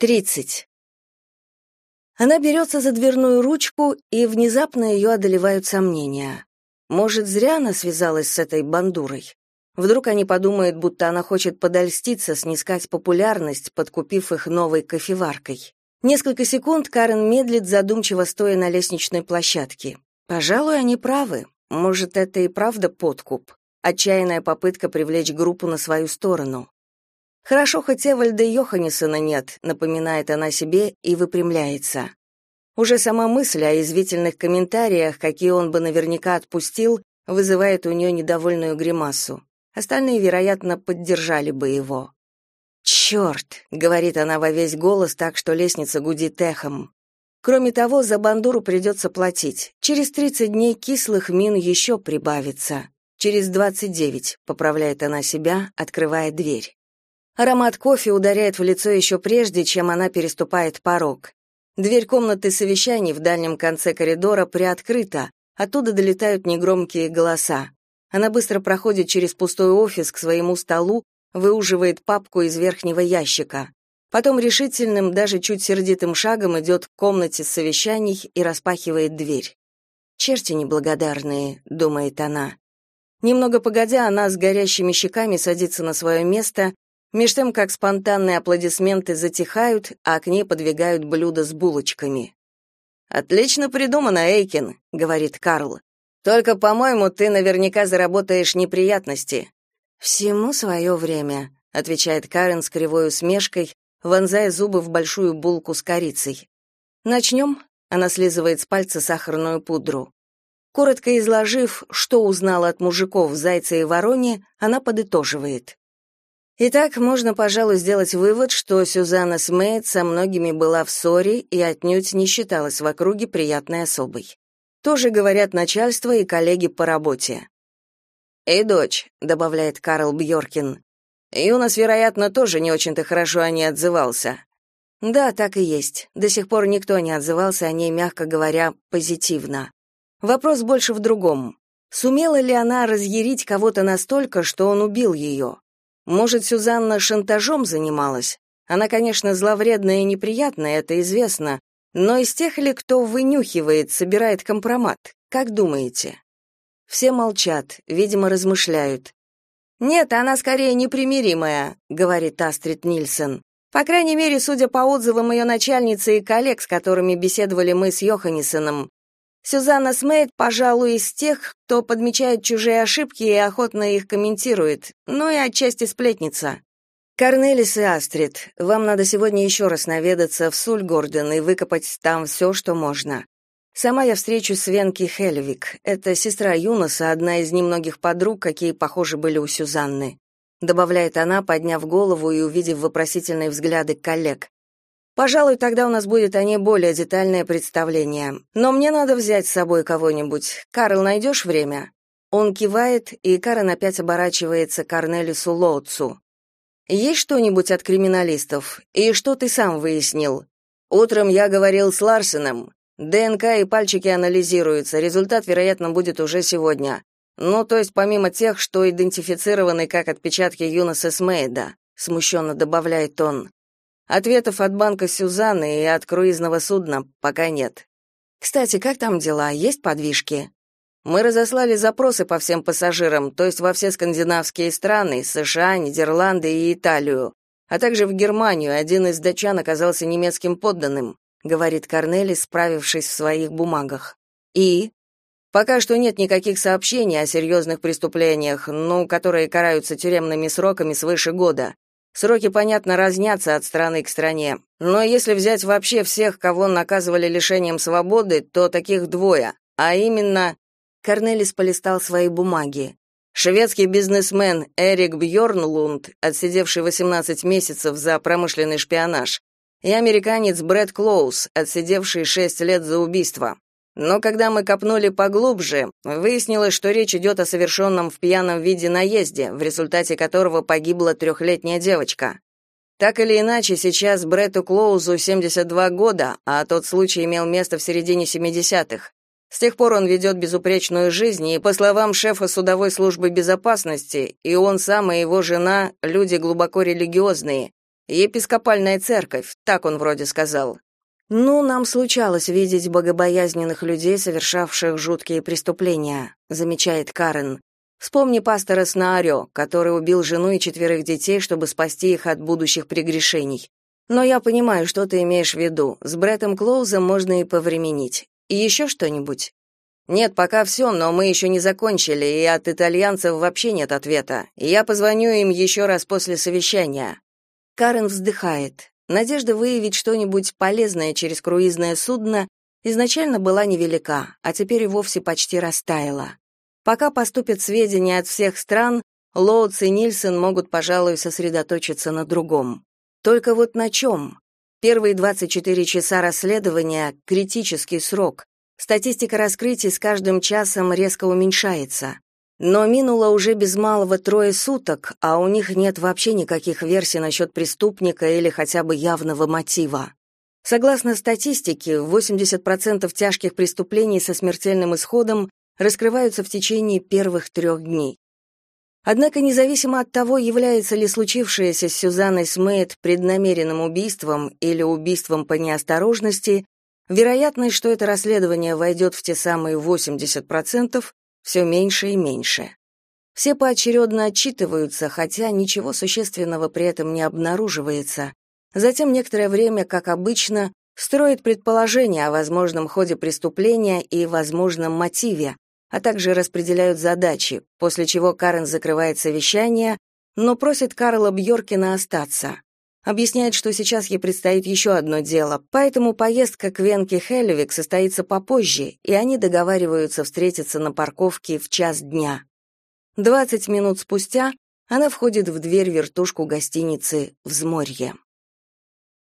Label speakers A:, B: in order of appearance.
A: Тридцать. Она берется за дверную ручку, и внезапно ее одолевают сомнения. Может, зря она связалась с этой бандурой? Вдруг они подумают, будто она хочет подольститься, снискать популярность, подкупив их новой кофеваркой. Несколько секунд Карен медлит, задумчиво стоя на лестничной площадке. Пожалуй, они правы. Может, это и правда подкуп. Отчаянная попытка привлечь группу на свою сторону. Хорошо, хоть Эвальда Йоханнесона нет, напоминает она себе и выпрямляется. Уже сама мысль о извительных комментариях, какие он бы наверняка отпустил, вызывает у нее недовольную гримасу. Остальные, вероятно, поддержали бы его. «Черт!» — говорит она во весь голос так, что лестница гудит эхом. Кроме того, за бандуру придется платить. Через 30 дней кислых мин еще прибавится. Через 29, поправляет она себя, открывая дверь. Аромат кофе ударяет в лицо еще прежде, чем она переступает порог. Дверь комнаты совещаний в дальнем конце коридора приоткрыта, оттуда долетают негромкие голоса. Она быстро проходит через пустой офис к своему столу, выуживает папку из верхнего ящика. Потом решительным, даже чуть сердитым шагом идет к комнате совещаний и распахивает дверь. «Черти неблагодарные», — думает она. Немного погодя, она с горящими щеками садится на свое место Меж тем, как спонтанные аплодисменты затихают, а к ней подвигают блюда с булочками. «Отлично придумано, Эйкин», — говорит Карл. «Только, по-моему, ты наверняка заработаешь неприятности». «Всему свое время», — отвечает Карен с кривой усмешкой, вонзая зубы в большую булку с корицей. «Начнем?» — она слизывает с пальца сахарную пудру. Коротко изложив, что узнала от мужиков Зайца и Вороне, она подытоживает. Итак, можно, пожалуй, сделать вывод, что Сюзанна Смейт со многими была в ссоре и отнюдь не считалась в округе приятной особой. Тоже говорят начальство и коллеги по работе. «Эй, дочь», — добавляет Карл Бьоркин, — «Юнос, вероятно, тоже не очень-то хорошо о ней отзывался». Да, так и есть. До сих пор никто не отзывался о ней, мягко говоря, позитивно. Вопрос больше в другом. Сумела ли она разъярить кого-то настолько, что он убил ее? Может, Сюзанна шантажом занималась? Она, конечно, зловредная и неприятная, это известно, но из тех ли, кто вынюхивает, собирает компромат? Как думаете? Все молчат, видимо, размышляют. Нет, она скорее непримиримая, говорит Астрид Нильсон. По крайней мере, судя по отзывам ее начальницы и коллег, с которыми беседовали мы с Йоханнесоном, Сюзанна Смейт, пожалуй, из тех, кто подмечает чужие ошибки и охотно их комментирует, но и отчасти сплетница. Корнелис и Астрид, вам надо сегодня еще раз наведаться в Сульгорден и выкопать там все, что можно. Сама я встречусь с Венки Хельвик. Это сестра Юноса, одна из немногих подруг, какие, похожи были у Сюзанны. Добавляет она, подняв голову и увидев вопросительные взгляды коллег. Пожалуй, тогда у нас будет о ней более детальное представление. Но мне надо взять с собой кого-нибудь. Карл, найдешь время?» Он кивает, и Карен опять оборачивается к Корнелису Лоутсу. «Есть что-нибудь от криминалистов? И что ты сам выяснил?» «Утром я говорил с Ларсеном. ДНК и пальчики анализируются, результат, вероятно, будет уже сегодня. Ну, то есть помимо тех, что идентифицированы как отпечатки Юноса Смейда», смущенно добавляет он. Ответов от банка Сюзанны и от круизного судна пока нет. Кстати, как там дела? Есть подвижки? Мы разослали запросы по всем пассажирам, то есть во все скандинавские страны, США, Нидерланды и Италию, а также в Германию. Один из датчан оказался немецким подданным, говорит Корнели, справившись в своих бумагах. И пока что нет никаких сообщений о серьезных преступлениях, ну, которые караются тюремными сроками свыше года. Сроки, понятно, разнятся от страны к стране, но если взять вообще всех, кого наказывали лишением свободы, то таких двое, а именно Корнелис полистал свои бумаги. Шведский бизнесмен Эрик Бьорнлунд, отсидевший 18 месяцев за промышленный шпионаж, и американец Брэд Клоус, отсидевший 6 лет за убийство. Но когда мы копнули поглубже, выяснилось, что речь идет о совершенном в пьяном виде наезде, в результате которого погибла трехлетняя девочка. Так или иначе, сейчас Бретту Клоузу 72 года, а тот случай имел место в середине 70-х. С тех пор он ведет безупречную жизнь, и, по словам шефа судовой службы безопасности, и он сам, и его жена – люди глубоко религиозные, Епископальная церковь, так он вроде сказал. Ну, нам случалось видеть богобоязненных людей, совершавших жуткие преступления, замечает Карен. Вспомни пастора Снааре, который убил жену и четверых детей, чтобы спасти их от будущих прегрешений. Но я понимаю, что ты имеешь в виду. С Бреттом Клоузом можно и повременить. И еще что-нибудь? Нет, пока все, но мы еще не закончили, и от итальянцев вообще нет ответа. Я позвоню им еще раз после совещания. Карен вздыхает. Надежда выявить что-нибудь полезное через круизное судно изначально была невелика, а теперь и вовсе почти растаяла. Пока поступят сведения от всех стран, Лоуц и Нильсон могут, пожалуй, сосредоточиться на другом. Только вот на чем? Первые 24 часа расследования — критический срок. Статистика раскрытий с каждым часом резко уменьшается. Но минуло уже без малого трое суток, а у них нет вообще никаких версий насчет преступника или хотя бы явного мотива. Согласно статистике, 80% тяжких преступлений со смертельным исходом раскрываются в течение первых трех дней. Однако независимо от того, является ли случившееся с Сюзанной Смейт преднамеренным убийством или убийством по неосторожности, вероятность, что это расследование войдет в те самые 80%, все меньше и меньше. Все поочередно отчитываются, хотя ничего существенного при этом не обнаруживается. Затем некоторое время, как обычно, строят предположения о возможном ходе преступления и возможном мотиве, а также распределяют задачи, после чего Карен закрывает совещание, но просит Карла Бьоркина остаться. Объясняет, что сейчас ей предстоит еще одно дело, поэтому поездка к Венке Хеллевик состоится попозже, и они договариваются встретиться на парковке в час дня. Двадцать минут спустя она входит в дверь вертушку гостиницы «Взморье».